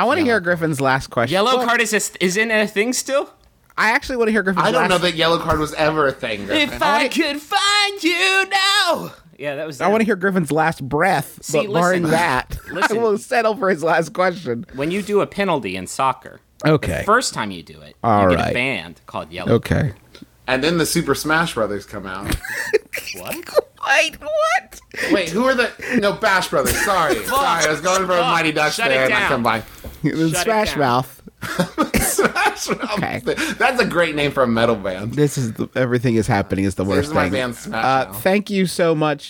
I want to hear Griffin's last question. Yellow Well, card is a, is in a thing still. I actually want to hear Griffin's I don't last know that yellow card was ever a thing. Griffin. If I could find you now. Yeah, that was. I want to hear Griffin's last breath, See, but barring listen. that, Listen. I will settle for his last question. when you do a penalty in soccer. Okay. First time you do it, All you get right. a band called Yellow. Okay. And then the Super Smash Brothers come out. What? Wait, what? Wait, who are the no Bash Brothers? Sorry, sorry, I was going for a Mighty Ducks Shut it there, and I down. come by. The Shut it Smash. Mouth. Smash Mouth. Okay. That's a great name for a metal band. This is the, everything is happening is the worst is my thing. band, Smash uh, Mouth. thank you so much